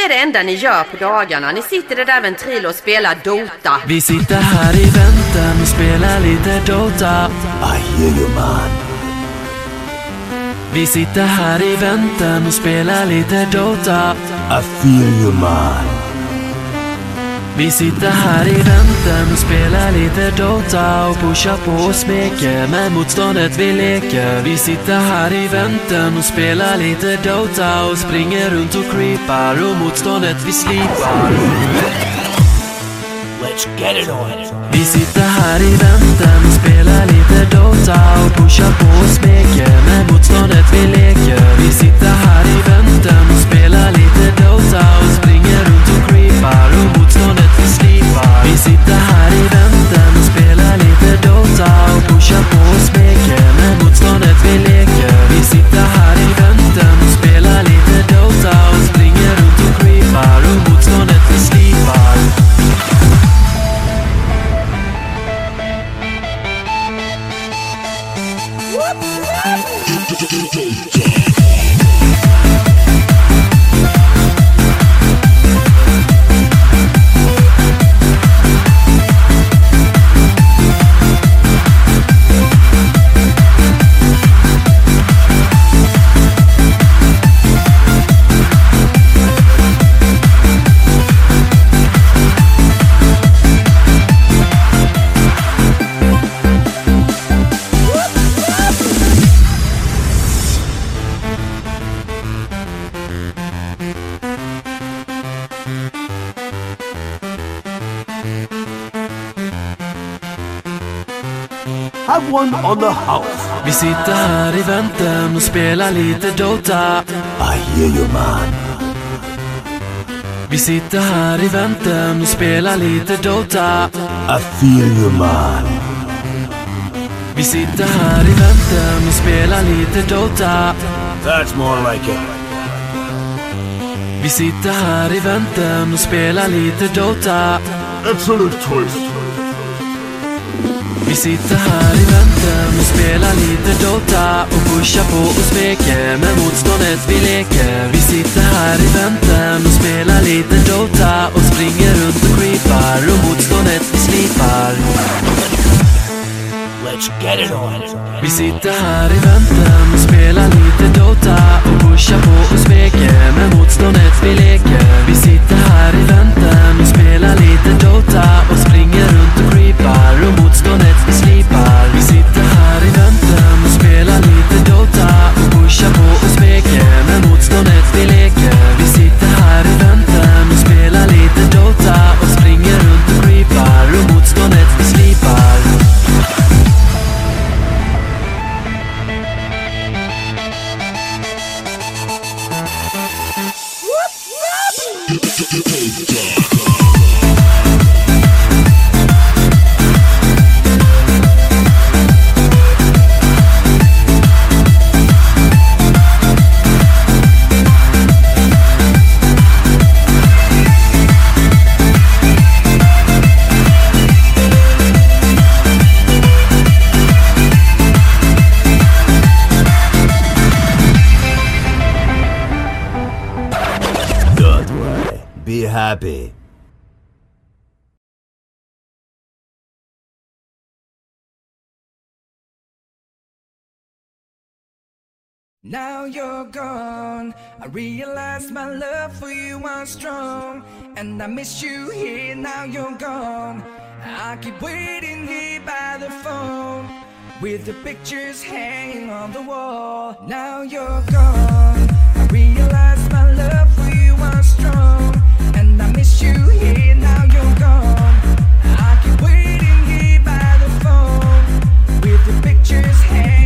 Det är det enda ni gör på dagarna. Ni sitter i där ventrilo och spelar Dota. Vi sitter här i väntan och spelar lite Dota. I hear you man. Vi sitter här i väntan och spelar lite Dota. I feel you man. Vi sitter här i väntan och spelar lite Dota och pushar på och smeker med motståndet vi leker. Vi sitter här i väntan och spelar lite Dota och springer runt och creepar och motståndet vi slipar. Let's get it on. Vi sitter här i väntan och spelar lite Dota och pushar på och smeker med motståndet vi leker. Vi sitter här i väntan och spelar lite Dota och springer runt och creepar och motståndet vi sitter här i väntan och spelar lite Dota och pushar på och spelar. Have one on the house. Vi sitter här i väntan och spelar lite Dota. I hear you man. Vi sitter här i väntan och spelar lite Dota. I feel you man. Vi sitter här i väntan och spelar lite Dota. That's more like it. Vi sitter här i väntan och spelar lite Dota. Absolute choice. Vi sitter här i väntan och spelar lite Dota och pushar på och smeker med motståndet vi leker. Vi sitter här i väntan och spelar lite Dota och springer runt och creepar och motståndet vi slipar. Let's get it on. Vi sitter här i väntan och spelar happy. Now you're gone. I realize my love for you was strong. And I miss you here, now you're gone. I keep waiting here by the phone. With the pictures hanging on the wall. Now you're gone. With the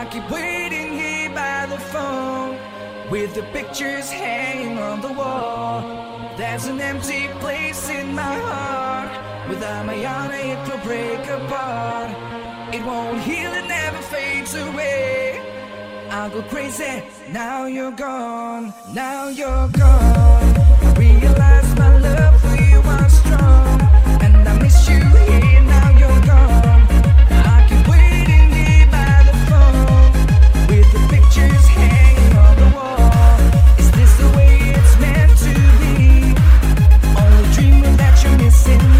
I keep waiting here by the phone with the pictures hanging on the wall. There's an empty place in my heart. Without my honor, it will break apart. It won't heal, it never fades away. I'll go crazy. Now you're gone. Now you're gone. Realize my love. dancing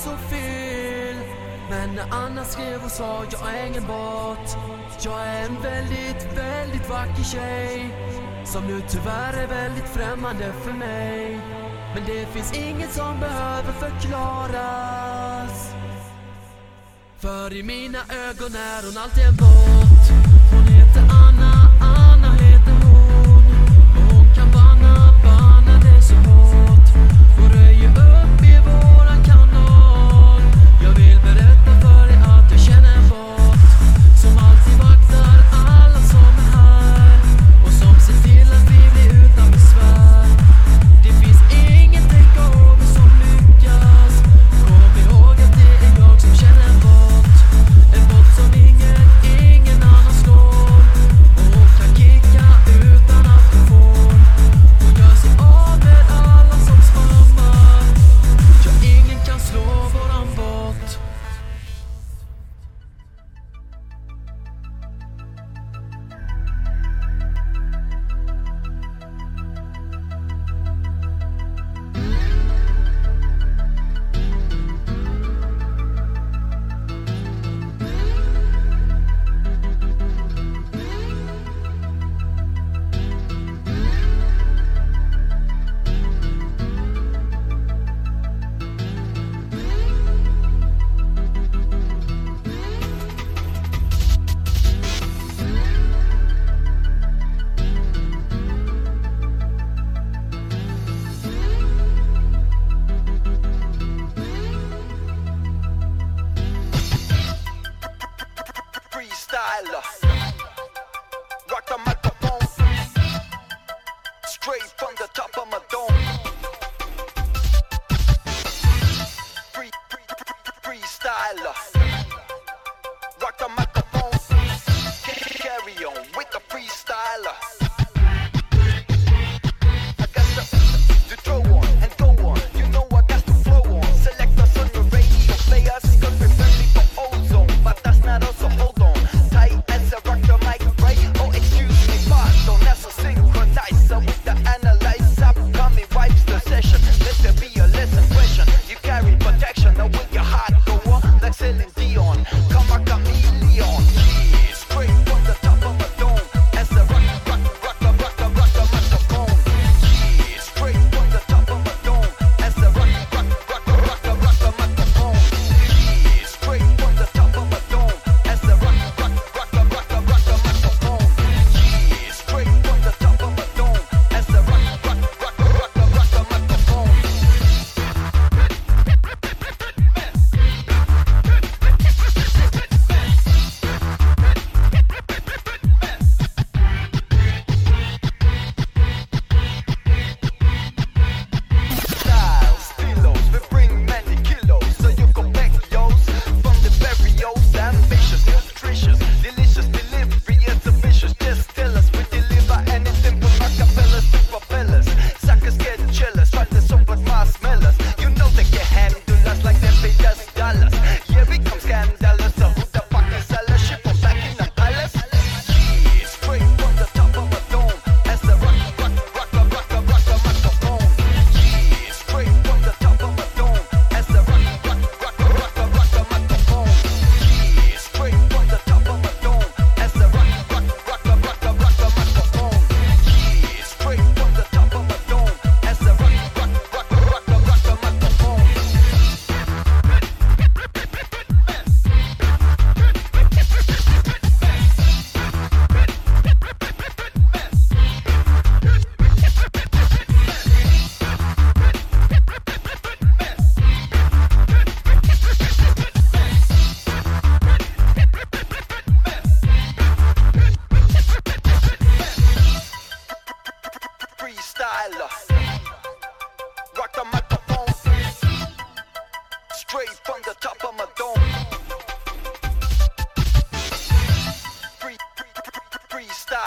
så fel. Men när Anna skrev och sa jag är ingen bot. Jag är en väldigt, väldigt vacker tjej Som nu tyvärr är väldigt främmande för mig. Men det finns inget som behöver förklaras. För i mina ögon är hon alltid en bot. Hon heter Anna, Anna heter hon. Och hon kan banna, banna dig så hårt. Hon röjer jag vill berätta för gorilla. Rock the microphone. Straight from the top of my dome.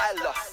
I love.